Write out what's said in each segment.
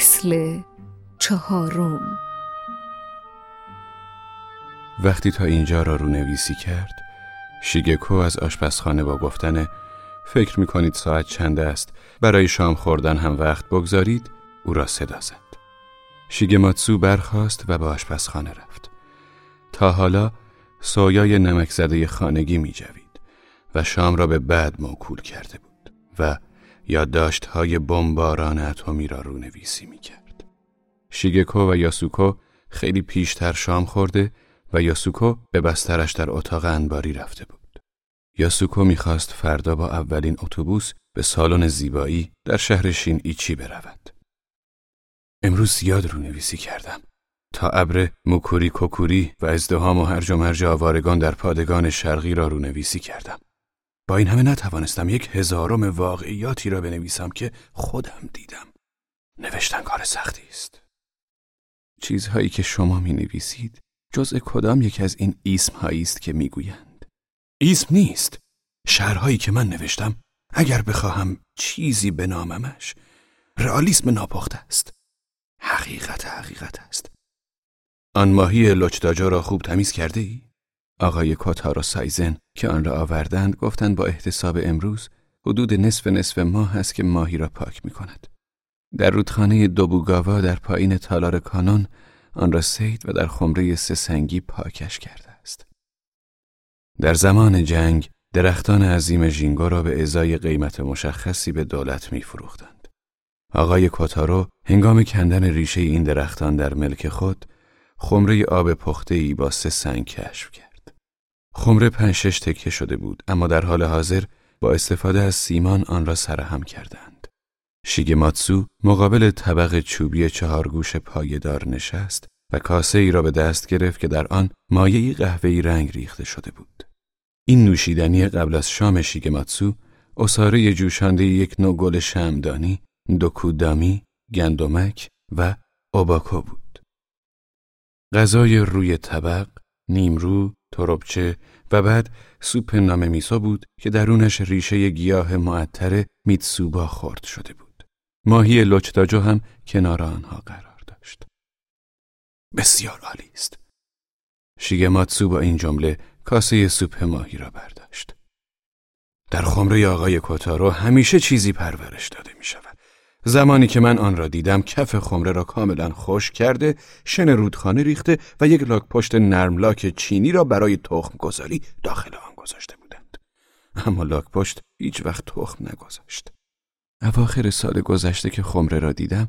فصل چهارم. وقتی تا اینجا را رونویسی کرد شیگکو از آشپزخانه با گفتن فکر می کنید ساعت چند است؟ برای شام خوردن هم وقت بگذارید؟ او را صدا زد. شیگماتسو برخاست و به آشپزخانه رفت. تا حالا سویای نمک زده خانگی می جوید و شام را به بعد موکول کرده بود و یادداشت های بمباران اتمی را رونویسی می کرد. شیگکو و یاسوکو خیلی پیشتر شام خورده و یاسوکو به بسترش در اتاق انباری رفته بود. یاسوکو می‌خواست فردا با اولین اتوبوس به سالن زیبایی در شهر شین ایچی برود. امروز زیاد رونویسی کردم. تا ابر موکوری کوکوری و ازدهام و هرج و مرج آوارگان در پادگان شرقی را رونویسی کردم. با این همه نتوانستم یک هزارم واقعیاتی را بنویسم که خودم دیدم. نوشتن کار سختی است. چیزهایی که شما می نویسید جزء کدام یک از این اسم هایی است که می‌گویند اسم نیست شهرهایی که من نوشتم اگر بخواهم چیزی بناممش رئالیسم ناپخته است حقیقت حقیقت است آن ماهی لچداجا را خوب تمیز کرده ای؟ آقای و سایزن که آن را آوردند گفتند با احتساب امروز حدود نصف نصف ماه است که ماهی را پاک می کند. در رودخانه دوبوگاوا در پایین تالار کانون آن را سید و در خمره سه سنگی پاکش کرده است. در زمان جنگ درختان عظیم ژینگو را به ازای قیمت مشخصی به دولت می فروختند. آقای کوتارو هنگام کندن ریشه این درختان در ملک خود خمره آب پخته ای با سه سنگ کشف کرد. خمره پنج تکه شده بود اما در حال حاضر با استفاده از سیمان آن را سرهم کردند. شیگماتسو مقابل طبق چوبی چهارگوش پایدار نشست و کاسه ای را به دست گرفت که در آن مایعی قهوه‌ای رنگ ریخته شده بود. این نوشیدنی قبل از شام شیگماتسو اصاره جوشانده یک نوع گل شمدانی، دوکودامی، گندمک و اوباکو بود. غذای روی طبق، نیمرو، تربچه و بعد سوپ نام میسو بود که درونش ریشه گیاه معطر میتسوبا خورد شده بود. ماهی لچتاجو هم کنار آنها قرار داشت. بسیار عالی است. شیگماتسو با این جمله کاسه سوپ ماهی را برداشت. در خمره آقای کوتارو همیشه چیزی پرورش داده می شود. زمانی که من آن را دیدم کف خمره را کاملا خوش کرده شن رودخانه ریخته و یک لاک پشت نرم لاک چینی را برای تخم گذاری داخل آن گذاشته بودند. اما لاک پشت هیچ وقت تخم نگذاشت. اواخر سال گذشته که خمره را دیدم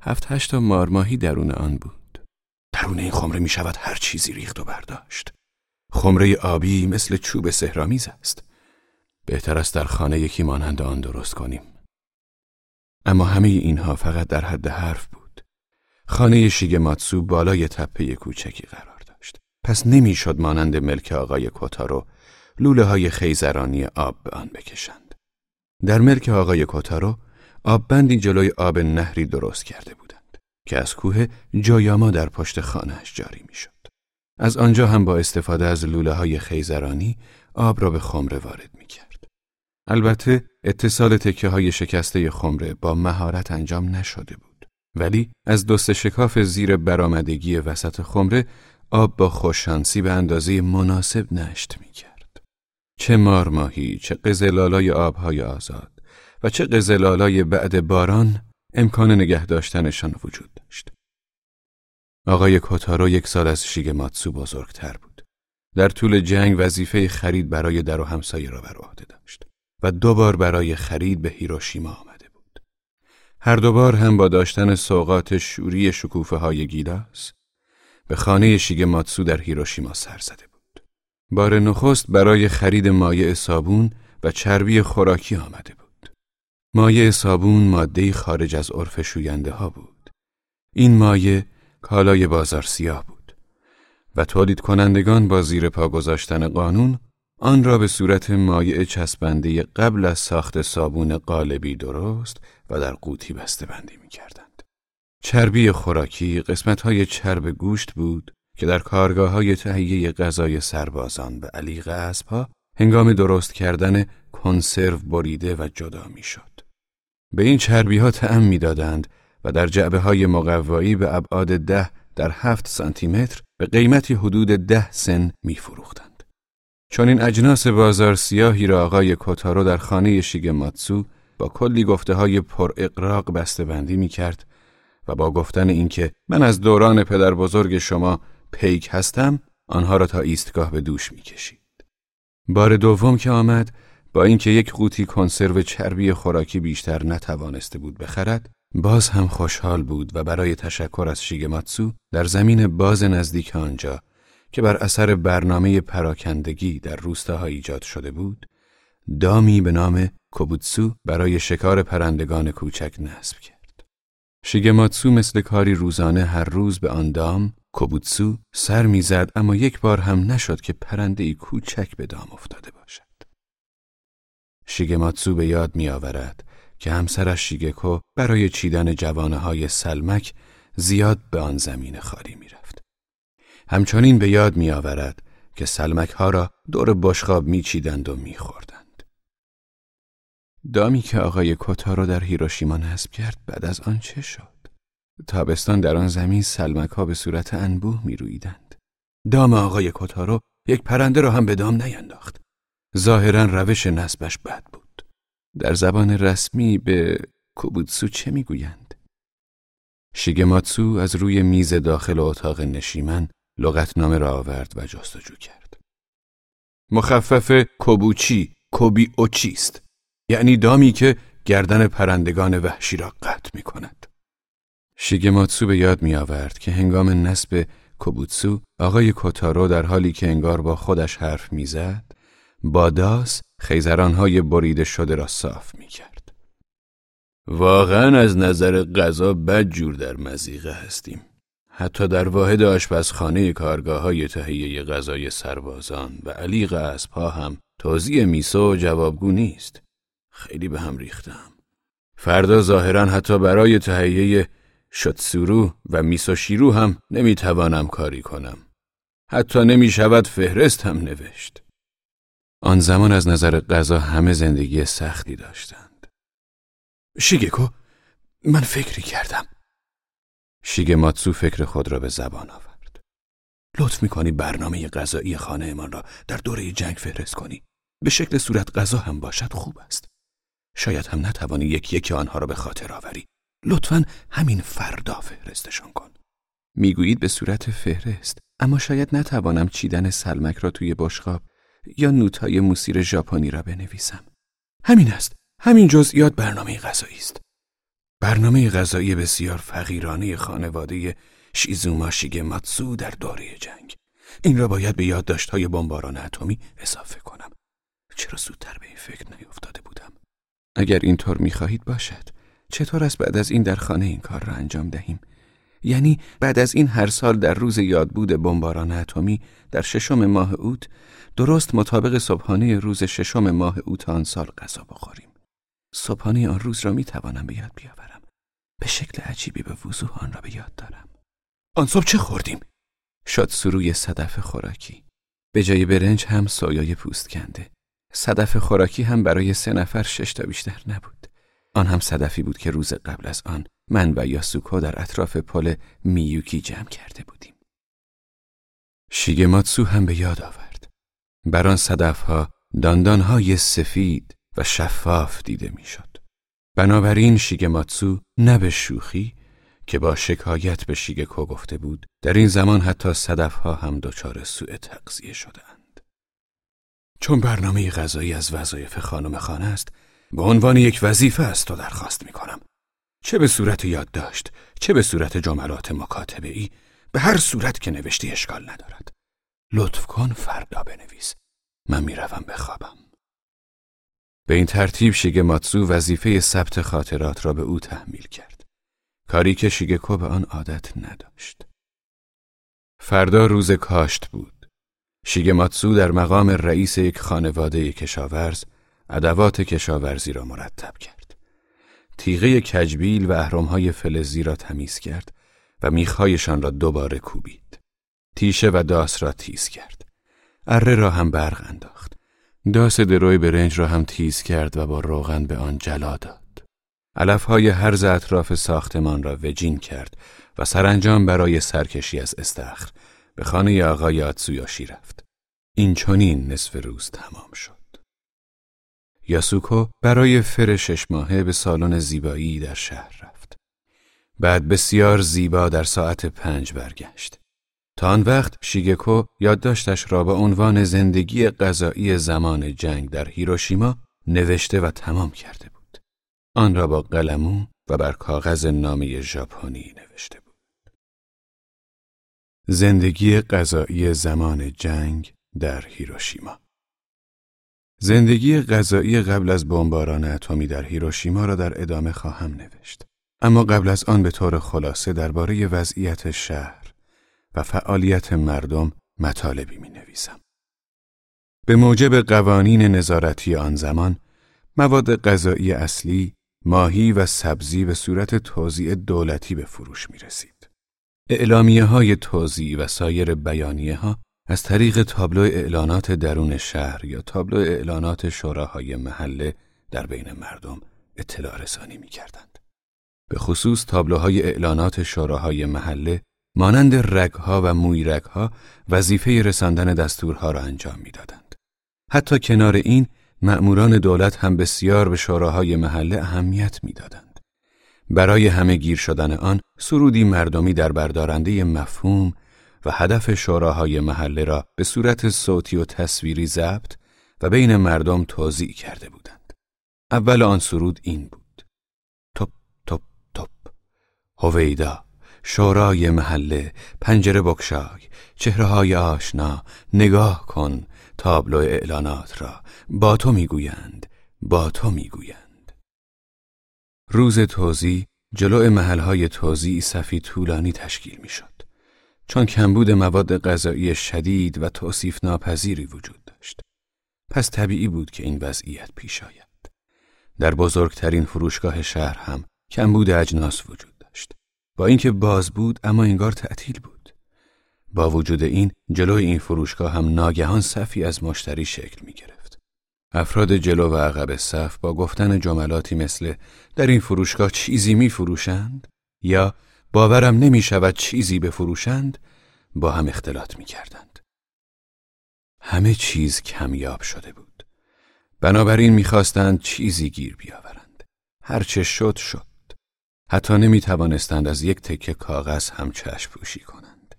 هفت هشتا مارماهی درون آن بود. درون این خمره می شود هر چیزی ریخت و برداشت. خمره آبی مثل چوب سهرامیز است. بهتر است در خانه یکی مانند آن درست کنیم. اما همه اینها فقط در حد حرف بود خانه شیگماتسو بالای تپه کوچکی قرار داشت پس نمی‌شد مانند ملک آقای کوتارو لوله های خیزرانی آب به آن بکشند در ملک آقای کوتارو آببندی جلوی آب نهری درست کرده بودند که از کوه جایاما در پشت خانهش جاری می‌شد. از آنجا هم با استفاده از لوله های خیزرانی آب را به خمره وارد می کرد. البته اتصال تکه های شکسته خمره با مهارت انجام نشده بود. ولی از دست شکاف زیر برآمدگی وسط خمره آب با خوششانسی به اندازه مناسب نشت می کرد. چه مارماهی، چه قزلالای آبهای آزاد و چه قزلالای بعد باران امکان نگه داشتنشان وجود داشت. آقای کوتارو یک سال از شیگماتسو بزرگتر بود. در طول جنگ وظیفه خرید برای در و همسایه را بر عهده داشت و دو بار برای خرید به هیروشیما آمده بود. هر دو بار هم با داشتن سوقات شوری شکوفه های گیلاس به خانه شیگماتسو در هیروشیما سر زده بود. بار نخست برای خرید مایع صابون و چربی خوراکی آمده بود. مایع صابون ماده خارج از عرف شوینده ها بود. این مایع کالای بازار سیاه بود و تولید کنندگان با زیر پا گذاشتن قانون آن را به صورت مایع چسبنده قبل از ساخت صابون قالبی درست و در قوطی بسته بندی می کردند. چربی خوراکی قسمت های چرب گوشت بود که در کارگاه های تهیه غذای سربازان و علیق اسبها هنگام درست کردن کنسرو بریده و جدا می‌شد. به این چربی ها تعم می‌دادند و در جعبه های مقوایی به ابعاد ده در هفت سانتیمتر به قیمتی حدود ده سن می فروختند. چون این اجناس بازار سیاهی را آقای کوتارو در خانه شیگماتسو با کلی گفته های پر اقراق بسته بندی می کرد و با گفتن اینکه من از دوران پدر بزرگ شما پیک هستم آنها را تا ایستگاه به دوش می کشید. بار دوم که آمد با اینکه یک قوطی کنسرو چربی خوراکی بیشتر نتوانسته بود بخرد باز هم خوشحال بود و برای تشکر از شیگماتسو در زمین باز نزدیک آنجا که بر اثر برنامه پراکندگی در روستاها ایجاد شده بود دامی به نام کوبوتسو برای شکار پرندگان کوچک نصب کرد. شیگماتسو مثل کاری روزانه هر روز به آن دام کوبوتسو سر می‌زد اما یک بار هم نشد که پرنده ای کوچک به دام افتاده باشد. شیگماتسو به یاد می آورد که همسرش شیگکو برای چیدن جوانه های سلمک زیاد به آن زمین خالی می رفت. همچنین به یاد می آورد که سلمک ها را دور بشخاب می چیدند و می خوردند. دامی که آقای کوتارو در هیروشیما نصب کرد بعد از آن چه شد؟ تابستان در آن زمین سلمک ها به صورت انبوه می رویدند. دام آقای کوتارو یک پرنده را هم به دام نینداخت. ظاهرا روش نسبش بد بود. در زبان رسمی به کوبوتسو چه می‌گویند؟ شیگماتسو از روی میز داخل اتاق نشیمن لغتنامه را آورد و جستجو کرد. مخفف کوبوچی، کوبی اوچیست. یعنی دامی که گردن پرندگان وحشی را قطع می کند. شیگماتسو به یاد می آورد که هنگام نسب کوبوتسو آقای کوتارو در حالی که انگار با خودش حرف می‌زد با داس خیزرانهای بریده شده را صاف می کرد. واقعا از نظر غذا بد جور در مزیقه هستیم. حتی در واحد آشپزخانه کارگاه های تهیه غذای سربازان و علیق اسبها هم توضیح میسو و جوابگو نیست. خیلی به هم ریختم. فردا ظاهرا حتی برای تهیه شتسورو و میسوشیرو هم نمی‌توانم کاری کنم. حتی نمی شود فهرست هم نوشت. آن زمان از نظر غذا همه زندگی سختی داشتند. شیگکو من فکری کردم. شیگماتسو فکر خود را به زبان آورد. لطف می‌کنی برنامه غذایی خانهمان را در دوره جنگ فهرست کنی. به شکل صورت غذا هم باشد خوب است. شاید هم نتوانی یک یکی آنها را به خاطر آوری. لطفا همین فردا فهرستشان کن. می‌گویید به صورت فهرست اما شاید نتوانم چیدن سلمک را توی بشقاب یا نوتای موسیر ژاپنی را بنویسم. همین است. همین جزئیات برنامه غذایی است. برنامه غذایی بسیار فقیرانه خانواده شیزوما ماتسو در دوره جنگ. این را باید به یادداشت‌های بمباران اتمی اضافه کنم. چرا زودتر به این فکر نیفتاده بودم؟ اگر اینطور می‌خواهید باشد، چطور است بعد از این در خانه این کار را انجام دهیم؟ یعنی بعد از این هر سال در روز یادبود بمباران اتمی در ششم ماه اوت درست مطابق صبحانه روز ششم ماه اوت آن سال غذا بخوریم. صبحانه آن روز را می توانم به یاد بیاورم. به شکل عجیبی به وضوح آن را به یاد دارم. آن صبح چه خوردیم؟ شد سروی صدف خوراکی. به جای برنج هم سایای پوست کنده. صدف خوراکی هم برای سه نفر شش تا بیشتر نبود. آن هم صدفی بود که روز قبل از آن من و یاسوکو در اطراف پل میوکی جمع کرده بودیم. شیگماتسو هم به یاد آورد. بر آن صدفها داندانهای سفید و شفاف دیده می‌شد. بنابراین شیگماتسو نه به شوخی که با شکایت به شیگکو گفته بود در این زمان حتی صدفها هم دچار سوء تغذیه شدهاند. چون برنامه غذایی از وظایف خانم خانه است به عنوان یک وظیفه است تو درخواست می کنم. چه به صورت یادداشت چه به صورت جملات مکاتبه ای به هر صورت که نوشتی اشکال ندارد لطف کن فردا بنویس من می‌روم بخوابم به این ترتیب شیگماتسو وظیفه ثبت خاطرات را به او تحمیل کرد. کاری که شیگکو به آن عادت نداشت. فردا روز کاشت بود. شیگماتسو در مقام رئیس یک خانواده کشاورز ادوات کشاورزی را مرتب کرد. تیغه کجبیل و اهرمهای فلزی را تمیز کرد و میخهایشان را دوباره کوبید. تیشه و داس را تیز کرد. اره را هم برق انداخت. داس دروی برنج را هم تیز کرد و با روغن به آن جلا داد علفهای هرز اطراف ساختمان را وجین کرد و سرانجام برای سرکشی از استخر به خانه آقای آتسویاشی رفت. این چونین نصف روز تمام شد. یاسوکو برای فر شش ماهه به سالن زیبایی در شهر رفت. بعد بسیار زیبا در ساعت پنج برگشت. تا آن وقت شیگکو یادداشتش را با عنوان زندگی غذایی زمان جنگ در هیروشیما نوشته و تمام کرده بود. آن را با قلمو و بر کاغذ نامه ژاپنی نوشته بود. زندگی غذایی زمان جنگ در هیروشیما زندگی غذایی قبل از بمباران اتمی در هیروشیما را در ادامه خواهم نوشت. اما قبل از آن به طور خلاصه درباره وضعیت شهر و فعالیت مردم مطالبی می نویسم. به موجب قوانین نظارتی آن زمان، مواد غذایی اصلی، ماهی و سبزی به صورت توزیع دولتی به فروش می رسید. اعلامیه های توزیع و سایر بیانیه ها از طریق تابلو اعلانات درون شهر یا تابلو اعلانات شوراهای محله در بین مردم اطلاع رسانی می کردند. به خصوص تابلوهای اعلانات شوراهای محله مانند رگها و موی رگها وظیفه رساندن دستورها را انجام می‌دادند. حتی کنار این مأموران دولت هم بسیار به شوراهای محله اهمیت می‌دادند. برای همه گیر شدن آن سرودی مردمی در بردارنده مفهوم و هدف شوراهای محله را به صورت صوتی و تصویری ضبط و بین مردم توضیح کرده بودند. اول آن سرود این بود. توپ توپ توپ. هویدا شورای محله پنجره بکشای. چهره های آشنا. نگاه کن تابلو اعلانات را. با تو می‌گویند. با تو می‌گویند. روز توزیع. جلو محلهای توزیع صفی طولانی تشکیل می‌شد. چون کمبود مواد غذایی شدید و توصیف ناپذیری وجود داشت. پس طبیعی بود که این وضعیت پیش آید. در بزرگترین فروشگاه شهر هم کمبود اجناس وجود با اینکه باز بود اما انگار تعطیل بود با وجود این جلوی این فروشگاه هم ناگهان صفی از مشتری شکل می گرفت. افراد جلو و عقب صف با گفتن جملاتی مثل در این فروشگاه چیزی می فروشند یا باورم نمی شود چیزی بفروشند با هم اختلاط می کردند. همه چیز کمیاب شده بود. بنابراین می‌خواستند چیزی گیر بیاورند. هرچه شد شد. حتی نمی توانستند از یک تکه کاغذ هم چشم پوشی کنند.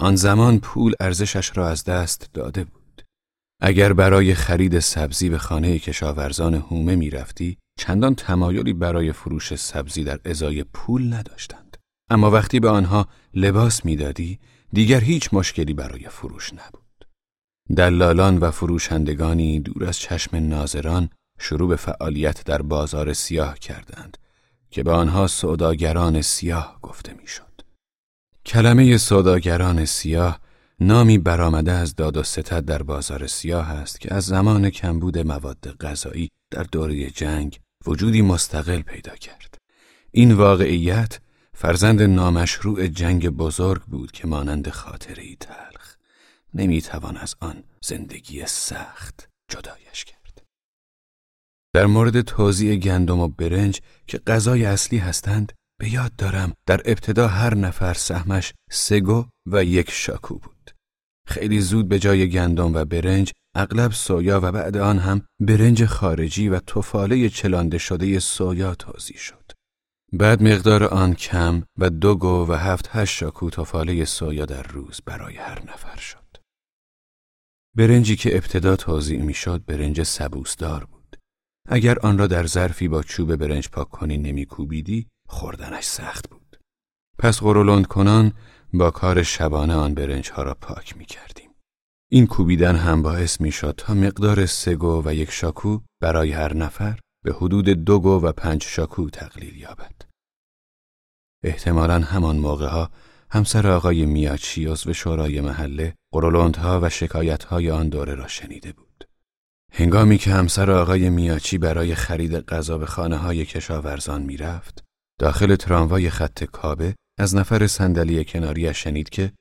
آن زمان پول ارزشش را از دست داده بود. اگر برای خرید سبزی به خانه کشاورزان هومه می رفتی، چندان تمایلی برای فروش سبزی در ازای پول نداشتند. اما وقتی به آنها لباس می‌دادی، دیگر هیچ مشکلی برای فروش نبود. دلالان و فروشندگانی دور از چشم ناظران شروع به فعالیت در بازار سیاه کردند که به آنها سوداگران سیاه گفته می‌شد. کلمه سوداگران سیاه نامی برآمده از داد و ستد در بازار سیاه است که از زمان کمبود مواد غذایی در دوره جنگ وجودی مستقل پیدا کرد. این واقعیت فرزند نامشروع جنگ بزرگ بود که مانند خاطره تلخ نمی‌توان از آن زندگی سخت جدایش کرد. در مورد توزیع گندم و برنج که غذای اصلی هستند به یاد دارم در ابتدا هر نفر سهمش سگو و یک شاکو بود. خیلی زود به جای گندم و برنج اغلب سویا و بعد آن هم برنج خارجی و توفاله چلانده شده سویا توضیح شد. بعد مقدار آن کم و دو گو و هفت هشت شاکو توفاله سویا در روز برای هر نفر شد. برنجی که ابتدا توضیح می شد برنج سبوسدار بود. اگر آن را در ظرفی با چوب برنج پاک کنی نمی کوبیدی خوردنش سخت بود. پس غرولند کنان با کار شبانه آن برنج ها را پاک می کردیم. این کوبیدن هم باعث می شد تا مقدار سگو و یک شاکو برای هر نفر به حدود دو گو و پنج شاکو تقلیل یابد. احتمالا همان موقع ها همسر آقای میاچی عضو شورای محله قرولندها و شکایتهای آن دوره را شنیده بود. هنگامی که همسر آقای میاچی برای خرید غذا به خانه های کشاورزان می‌رفت، داخل تراموای خط کابه از نفر صندلی کناریش شنید که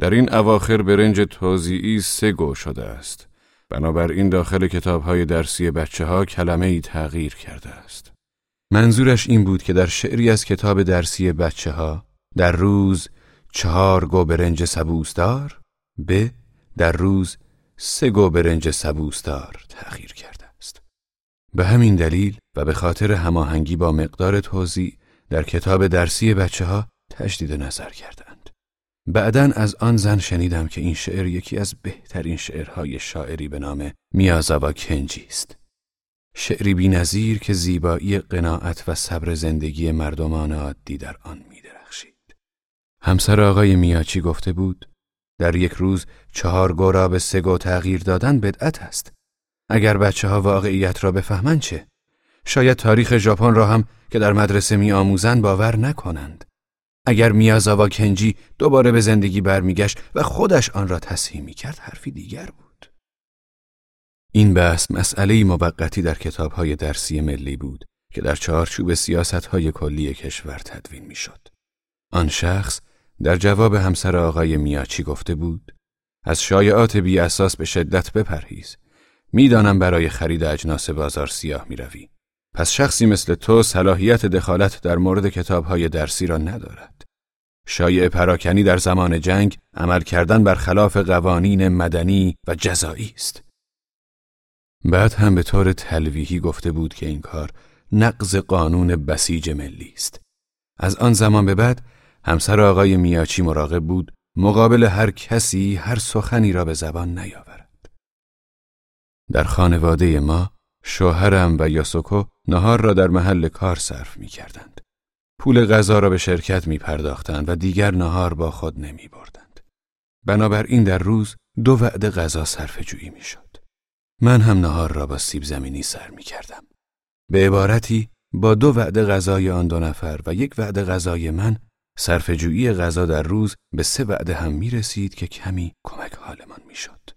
در این اواخر برنج توزیعی سه گو شده است. بنابراین داخل کتاب های درسی بچه ها کلمه ای تغییر کرده است. منظورش این بود که در شعری از کتاب درسی بچه ها در روز چهار گو برنج سبوسدار به در روز سه گو برنج سبوسدار تغییر کرده است. به همین دلیل و به خاطر هماهنگی با مقدار توضیح در کتاب درسی بچه ها تجدید نظر کردند. بعدا از آن زن شنیدم که این شعر یکی از بهترین شعرهای شاعری به نام میازاوا کنجی است. شعری بی که زیبایی قناعت و صبر زندگی مردمان عادی در آن می درخشید. همسر آقای میاچی گفته بود در یک روز چهار گو را به سه گو تغییر دادن بدعت است. اگر بچه ها واقعیت را بفهمند چه؟ شاید تاریخ ژاپن را هم که در مدرسه می آموزن باور نکنند. اگر میازاوا کنجی دوباره به زندگی برمیگشت و خودش آن را تصحیح می کرد حرفی دیگر بود. این بحث مسئله موقتی در کتابهای درسی ملی بود که در چهارچوب های کلی کشور تدوین می‌شد. آن شخص در جواب همسر آقای میاچی گفته بود از شایعات بی اساس به شدت بپرهیز می‌دانم برای خرید اجناس بازار سیاه می روی. پس شخصی مثل تو صلاحیت دخالت در مورد کتابهای درسی را ندارد. شایع پراکنی در زمان جنگ عمل کردن بر خلاف قوانین مدنی و جزایی است. بعد هم به طور تلویحی گفته بود که این کار نقض قانون بسیج ملی است. از آن زمان به بعد همسر آقای میاچی مراقب بود مقابل هر کسی هر سخنی را به زبان نیاورد. در خانواده ما شوهرم و یاسوکو نهار را در محل کار صرف می کردند. پول غذا را به شرکت می پرداختند و دیگر نهار با خود نمی بردند. بنابراین در روز دو وعده غذا صرف جویی می شد. من هم نهار را با سیب زمینی سر می کردم. به عبارتی با دو وعده غذای آن دو نفر و یک وعده غذای من صرفه‌جویی غذا در روز به سه وعده هم می رسید که کمی کمک حالمان می شد.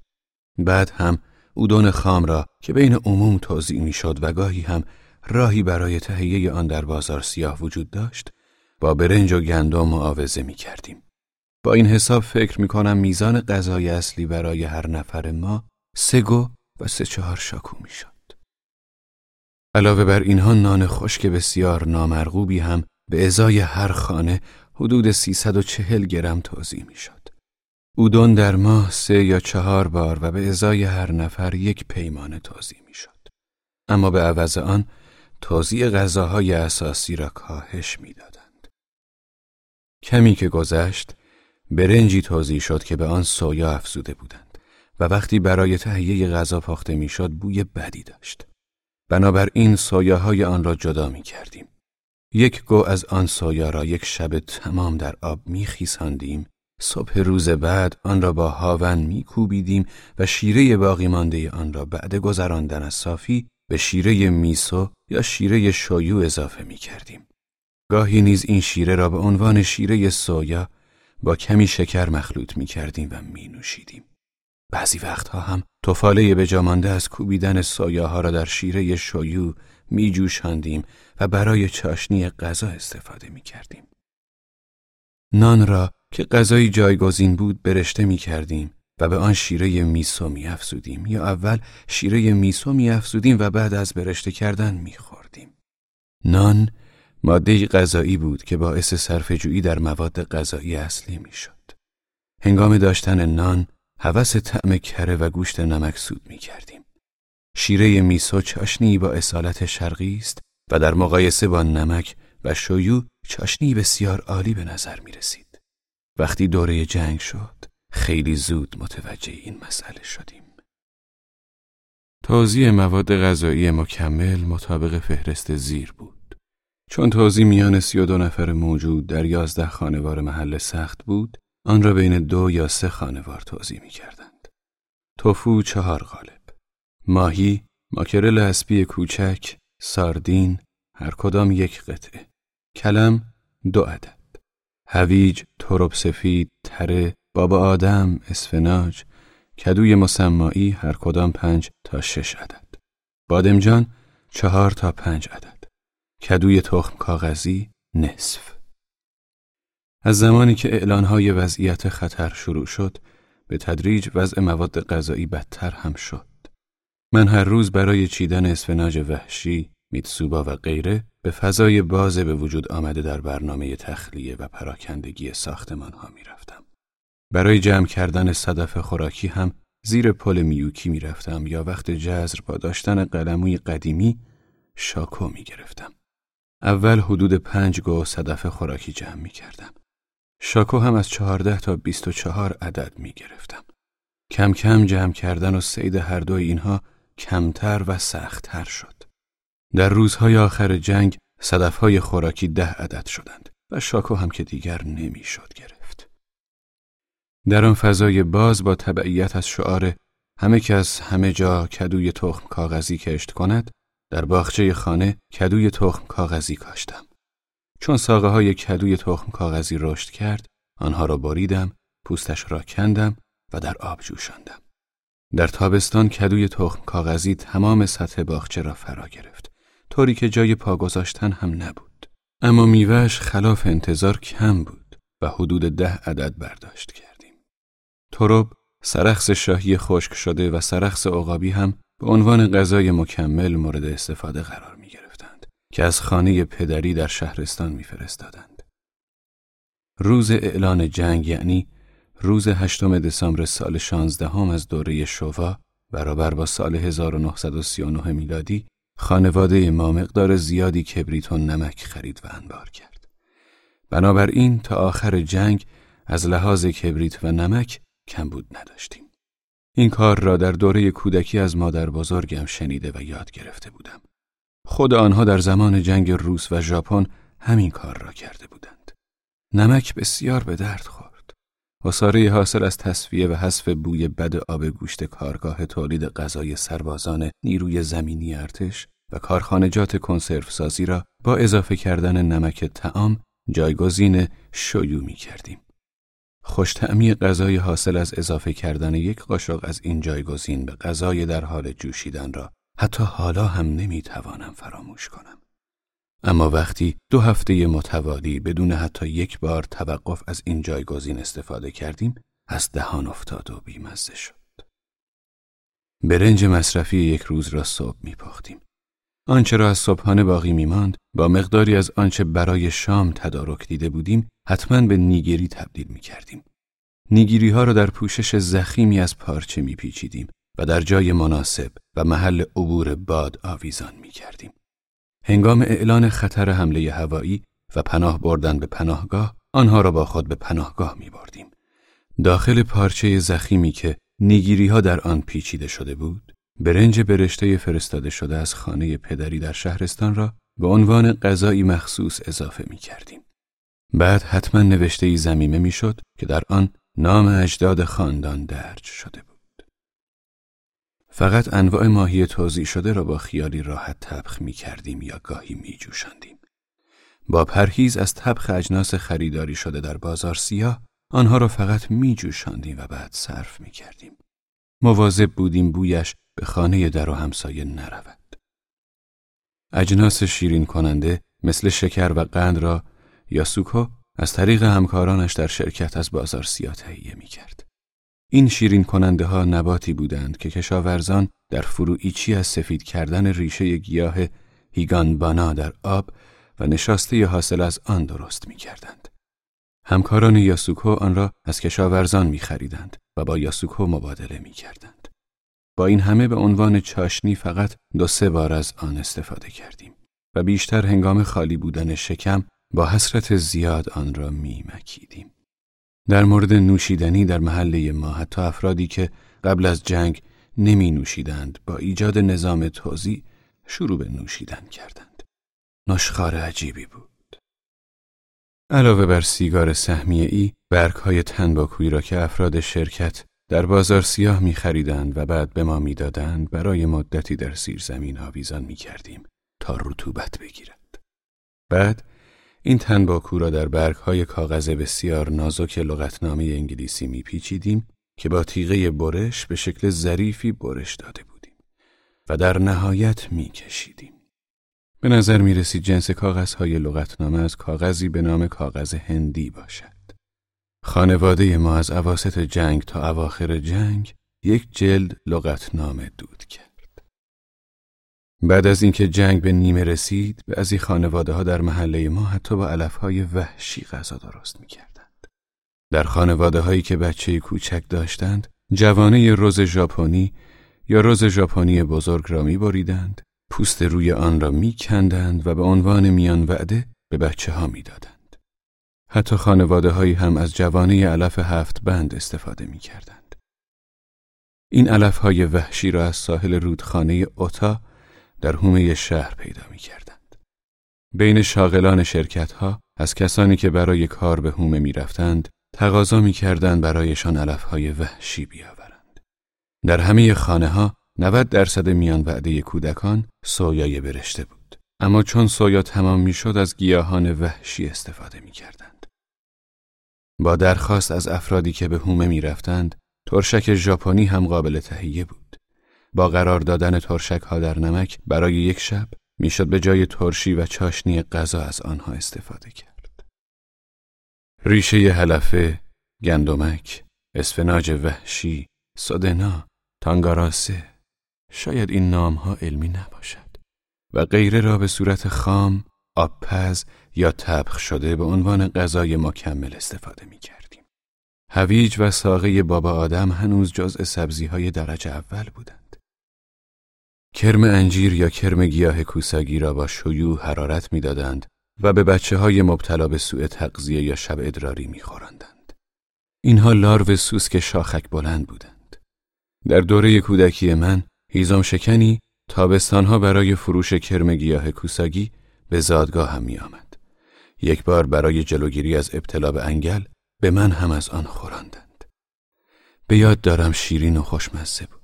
بعد هم اودون خام را که بین عموم توضیح می شد و گاهی هم راهی برای تهیه آن در بازار سیاه وجود داشت با برنج و گندم معاوضه می کردیم. با این حساب فکر می کنم میزان غذای اصلی برای هر نفر ما سه گو و سه چهار شاکو می شد. علاوه بر اینها نان خشک بسیار نامرغوبی هم به ازای هر خانه حدود 340 گرم توضیح می شد. اودون در ماه سه یا چهار بار و به ازای هر نفر یک پیمانه توضیح می شد. اما به عوض آن توضیح غذاهای اساسی را کاهش می دادند. کمی که گذشت برنجی توضیح شد که به آن سویا افزوده بودند و وقتی برای تهیه غذا پاخته می‌شد بوی بدی داشت. بنابراین سویاهای آن را جدا می کردیم. یک گو از آن سویا را یک شب تمام در آب میخیساندیم صبح روز بعد آن را با هاون میکوبیدیم و شیره باقی مانده آن را بعد گذراندن از صافی به شیره میسو یا شیره شویو اضافه می کردیم. گاهی نیز این شیره را به عنوان شیره سویا با کمی شکر مخلوط می کردیم و می نوشیدیم. بعضی وقتها هم توفاله به از کوبیدن سویاها را در شیره شویو می جوشاندیم و برای چاشنی غذا استفاده می کردیم. نان را که غذای جایگزین بود برشته می کردیم و به آن شیره میسو می افزودیم یا اول شیره میسو می افزودیم و بعد از برشته کردن می خوردیم. نان ماده غذایی بود که باعث صرفه‌جویی در مواد غذایی اصلی می شد. هنگام داشتن نان هوس طعم کره و گوشت نمکسود می کردیم. شیره میسو چاشنی با اصالت شرقی است و در مقایسه با نمک و شویو چاشنی بسیار عالی به نظر می رسید. وقتی دوره جنگ شد خیلی زود متوجه این مسئله شدیم. توضیح مواد غذایی مکمل مطابق فهرست زیر بود. چون توضیح میان سی و دو نفر موجود در یازده خانوار محل سخت بود، آن را بین دو یا سه خانوار توضیح می کردند. توفو چهار غالب. ماهی، ماکرل اسبی کوچک، ساردین، هر کدام یک قطعه. کلم دو عدد. هویج، ترب سفید، تره، باب آدم، اسفناج، کدوی مسمایی هر کدام پنج تا شش عدد. بادمجان چهار تا پنج عدد. کدوی تخم کاغذی نصف. از زمانی که اعلانهای وضعیت خطر شروع شد، به تدریج وضع مواد غذایی بدتر هم شد. من هر روز برای چیدن اسفناج وحشی میتسوبا و غیره به فضای باز به وجود آمده در برنامه تخلیه و پراکندگی ساختمان ها می رفتم. برای جمع کردن صدف خوراکی هم زیر پل میوکی می رفتم یا وقت جزر با داشتن قلموی قدیمی شاکو می گرفتم. اول حدود پنج گو صدف خوراکی جمع می کردم. شاکو هم از چهارده تا بیست و چهار عدد می گرفتم. کم کم جمع کردن و سید هر دوی اینها کمتر و سختتر شد. در روزهای آخر جنگ صدفهای خوراکی ده عدد شدند و شاکو هم که دیگر نمی‌شد گرفت. در آن فضای باز با تبعیت از شعار همه کس همه جا کدوی تخم کاغذی کشت کند در باغچه خانه کدوی تخم کاغذی کاشتم. چون ساقه های کدوی تخم کاغذی رشد کرد، آنها را باریدم، پوستش را کندم و در آب جوشاندم. در تابستان کدوی تخم کاغذی تمام سطح باغچه را فرا گرفت، طوری که جای پا گذاشتن هم نبود. اما میوهش خلاف انتظار کم بود و حدود ده عدد برداشت کردیم. تروب، سرخس شاهی خشک شده و سرخس عقابی هم به عنوان غذای مکمل مورد استفاده قرار می گرفتند که از خانه پدری در شهرستان میفرستادند. روز اعلان جنگ یعنی روز هشتم دسامبر سال شانزدهم از دوره شووا برابر با سال 1939 میلادی خانواده ما مقدار زیادی کبریت و نمک خرید و انبار کرد. بنابراین تا آخر جنگ از لحاظ کبریت و نمک کمبود نداشتیم. این کار را در دوره کودکی از مادر بزرگم شنیده و یاد گرفته بودم. خود آنها در زمان جنگ روس و ژاپن همین کار را کرده بودند. نمک بسیار به درد خورد. حساره حاصل از تصفیه و حذف بوی بد آب گوشت کارگاه تولید غذای سربازان نیروی زمینی ارتش و کارخانجات کنسرو سازی را با اضافه کردن نمک تعام جایگزین شیو می کردیم. خوشتعمی غذای حاصل از اضافه کردن یک قاشق از این جایگزین به غذای در حال جوشیدن را حتی حالا هم نمی‌توانم فراموش کنم. اما وقتی دو هفته متوالی بدون حتی یک بار توقف از این جایگزین استفاده کردیم از دهان افتاد و بیمزه شد. برنج مصرفی یک روز را صبح میپختیم. آنچه را از صبحانه باقی میماند با مقداری از آنچه برای شام تدارک دیده بودیم حتما به نیگری تبدیل می کردیم. نیگیری ها را در پوشش زخیمی از پارچه می پیچیدیم و در جای مناسب و محل عبور باد آویزان می کردیم. هنگام اعلان خطر حمله هوایی و پناه بردن به پناهگاه آنها را با خود به پناهگاه می بردیم. داخل پارچه زخیمی که نیگیری ها در آن پیچیده شده بود برنج برشته فرستاده شده از خانه پدری در شهرستان را به عنوان غذایی مخصوص اضافه می کردیم. بعد حتما نوشته ای زمیمه می‌شد که در آن نام اجداد خاندان درج شده بود. فقط انواع ماهی توضیح شده را با خیالی راحت تبخ می کردیم یا گاهی می جوشندیم. با پرهیز از تبخ اجناس خریداری شده در بازار سیاه آنها را فقط می جوشاندیم و بعد صرف می کردیم. مواظب بودیم بویش به خانه در و همسایه نرود. اجناس شیرین کننده مثل شکر و قند را یاسوکو از طریق همکارانش در شرکت از بازار سیاه تهیه می کرد. این شیرین کننده ها نباتی بودند که کشاورزان در فروئیچی از سفید کردن ریشه گیاه هیگانبانا در آب و نشاسته حاصل از آن درست می کردند. همکاران یاسوکو آن را از کشاورزان می خریدند و با یاسوکو مبادله می کردند. با این همه به عنوان چاشنی فقط دو سه بار از آن استفاده کردیم و بیشتر هنگام خالی بودن شکم با حسرت زیاد آن را می مکیدیم. در مورد نوشیدنی در محله ما حتی افرادی که قبل از جنگ نمی نوشیدند با ایجاد نظام توزیع شروع به نوشیدن کردند. نشخار عجیبی بود. علاوه بر سیگار سهمیه ای، برگ های تنباکویی را که افراد شرکت در بازار سیاه می خریدند و بعد به ما می دادند برای مدتی در زیر زمین آویزان می کردیم تا رطوبت بگیرد. بعد این تنباکو را در برگهای کاغذ بسیار نازک لغتنامه انگلیسی میپیچیدیم که با تیغه برش به شکل ظریفی برش داده بودیم و در نهایت میکشیدیم. به نظر می رسید جنس کاغذهای لغتنامه از کاغذی به نام کاغذ هندی باشد. خانواده ما از عواست جنگ تا اواخر جنگ یک جلد لغتنامه دود کرد. بعد از اینکه جنگ به نیمه رسید بعضی خانواده ها در محله ما حتی با علف های وحشی غذا درست می کردند. در خانواده هایی که بچه کوچک داشتند جوانه روز ژاپنی یا روز ژاپنی بزرگ را می بریدند پوست روی آن را می کندند و به عنوان میان وعده به بچه ها می. حتی خانواده هایی هم از جوانه علف هفت بند استفاده می کردند. این علف های وحشی را از ساحل رودخانه اوتا در حومه شهر پیدا می کردند. بین شاغلان شرکت ها از کسانی که برای کار به حومه می رفتند تقاضا می کردند برایشان علف های وحشی بیاورند. در همه خانه ها 90 درصد میان وعده کودکان سویای برشته بود. اما چون سویا تمام می‌شد از گیاهان وحشی استفاده می کردند. با درخواست از افرادی که به هومه می رفتند، ترشک ژاپنی هم قابل تهیه بود. با قرار دادن ترشک ها در نمک برای یک شب می‌شد به جای ترشی و چاشنی غذا از آنها استفاده کرد. ریشه حلفه، گندمک، اسفناج وحشی، سودنا، تانگاراسه شاید این نام ها علمی نباشد و غیره را به صورت خام، آبپز یا تبخ شده به عنوان غذای مکمل استفاده می کردیم. هویج و ساقه بابا آدم هنوز جزء سبزی های درجه اول بودند. کرم انجیر یا کرم گیاه کوساگی را با شیوع حرارت می‌دادند و به بچه های مبتلا به سوء تغذیه یا شب ادراری میخورندند. اینها لارو سوسک شاخک بلند بودند. در دوره کودکی من هیزم شکنی تابستانها برای فروش کرم گیاه کوساگی به زادگاه هم می آمد. یک بار برای جلوگیری از ابتلا به انگل به من هم از آن خوراندند. به یاد دارم شیرین و خوشمزه بود.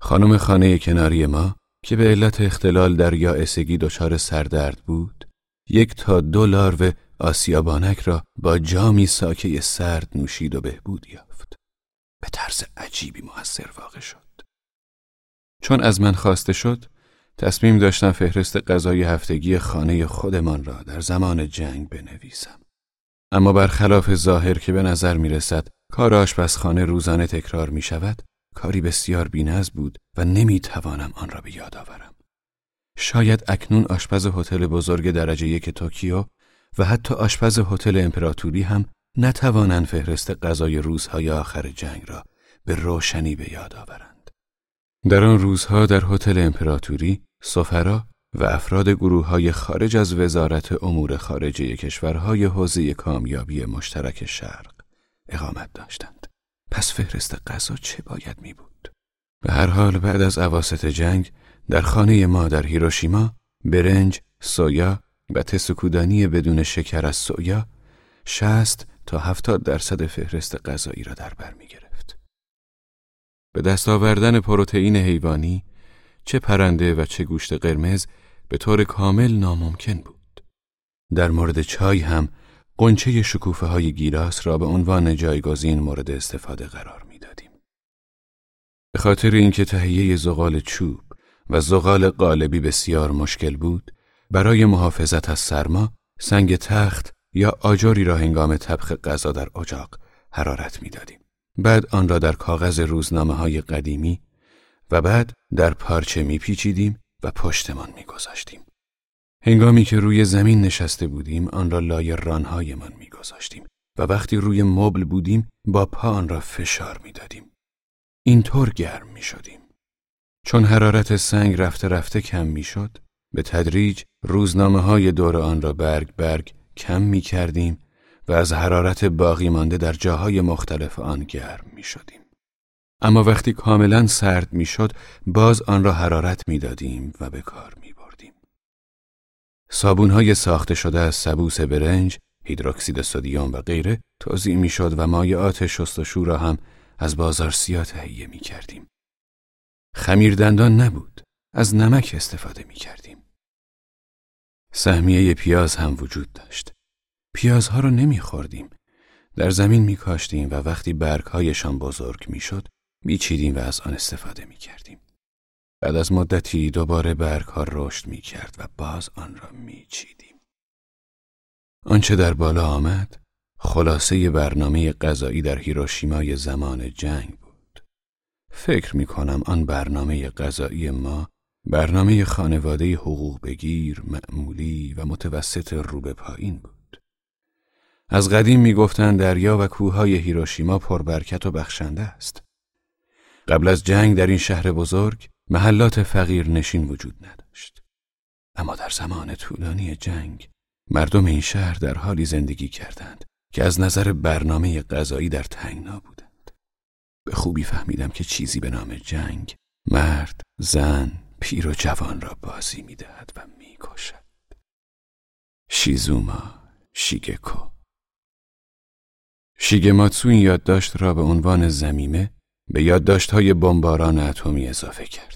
خانم خانه کناری ما که به علت اختلال در یائسگی دچار سردرد بود، یک تا دو لارو آسیابانک را با جامی ساکه سرد نوشید و بهبود یافت. به طرز عجیبی موثر واقع شد. چون از من خواسته شد تصمیم داشتم فهرست غذای هفتگی خانه خودمان را در زمان جنگ بنویسم. اما برخلاف ظاهر که به نظر می رسد کار آشپزخانه روزانه تکرار می شود، کاری بسیار بینز بود و نمی توانم آن را به یاد آورم. شاید اکنون آشپز هتل بزرگ درجه یک توکیو و حتی آشپز هتل امپراتوری هم نتوانند فهرست غذای روزهای آخر جنگ را به روشنی به یاد آورند. در آن روزها در هتل امپراتوری سفرا و افراد گروه های خارج از وزارت امور خارجه کشورهای حوزه کامیابی مشترک شرق اقامت داشتند. پس فهرست غذا چه باید می بود؟ به هر حال بعد از عواست جنگ در خانه ما در هیروشیما برنج، سویا و تسکودانی بدون شکر از سویا شست تا هفتاد درصد فهرست غذایی را در بر می به دست آوردن پروتئین حیوانی چه پرنده و چه گوشت قرمز به طور کامل ناممکن بود. در مورد چای هم قنچه شکوفه های گیلاس را به عنوان جایگزین مورد استفاده قرار می‌دادیم. به خاطر اینکه تهیه زغال چوب و زغال قالبی بسیار مشکل بود، برای محافظت از سرما، سنگ تخت یا آجاری را هنگام طبخ غذا در اجاق حرارت می‌دادیم. بعد آن را در کاغذ روزنامه های قدیمی و بعد در پارچه میپیچیدیم و پشتمان میگذاشتیم. هنگامی که روی زمین نشسته بودیم آن را لای رانهایمان میگذاشتیم و وقتی روی مبل بودیم با پا آن را فشار می‌دادیم. اینطور گرم می شدیم. چون حرارت سنگ رفته رفته کم می شد، به تدریج روزنامه های دور آن را برگ برگ کم می کردیم و از حرارت باقی مانده در جاهای مختلف آن گرم می شدیم. اما وقتی کاملا سرد می شد باز آن را حرارت می دادیم و به کار می بردیم. های ساخته شده از سبوس برنج، هیدروکسید سدیم و غیره توضیح می شد و مایعات شستشو را هم از بازار سیاه تهیه می کردیم. خمیر دندان نبود، از نمک استفاده می کردیم. سهمیه پیاز هم وجود داشت. پیازها رو نمیخوردیم. در زمین میکاشتیم و وقتی برگهایشان بزرگ می‌شد میچیدیم و از آن استفاده می‌کردیم. بعد از مدتی دوباره برگها رشد می‌کرد و باز آن را میچیدیم. آنچه در بالا آمد خلاصه برنامه غذایی در هیروشیمای زمان جنگ بود. فکر می کنم آن برنامه غذایی ما برنامه خانواده حقوق بگیر، معمولی و متوسط رو به پایین بود. از قدیم می‌گفتند دریا و کوههای هیروشیما پربرکت و بخشنده است. قبل از جنگ در این شهر بزرگ محلات فقیر نشین وجود نداشت. اما در زمان طولانی جنگ مردم این شهر در حالی زندگی کردند که از نظر برنامه غذایی در تنگنا بودند. به خوبی فهمیدم که چیزی به نام جنگ مرد، زن، پیر و جوان را بازی می‌دهد و می‌کشد. شیزوما شیگکو شیگماتسو این یادداشت را به عنوان زمیمه به یادداشت‌های بمباران اتمی اضافه کرد.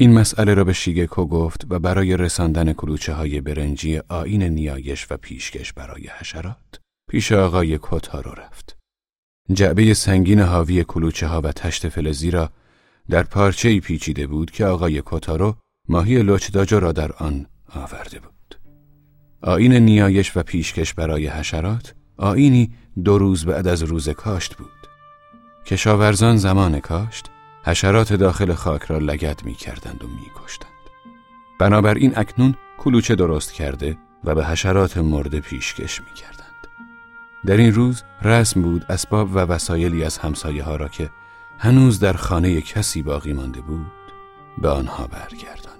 این مسئله را به شیگکو گفت و برای رساندن کلوچه های برنجی آین نیایش و پیشکش برای حشرات پیش آقای کوتارو رفت. جعبه سنگین حاوی کلوچه ها و تشت فلزی را در پارچه پیچیده بود که آقای کوتارو ماهی لوچداجو را در آن آورده بود. آین نیایش و پیشکش برای حشرات آینی دو روز بعد از روز کاشت بود. کشاورزان زمان کاشت حشرات داخل خاک را لگد می کردند و می کشتند. بنابراین اکنون کلوچه درست کرده و به حشرات مرده پیشکش می کردند. در این روز رسم بود اسباب و وسایلی از همسایه ها را که هنوز در خانه کسی باقی مانده بود به آنها برگردانند.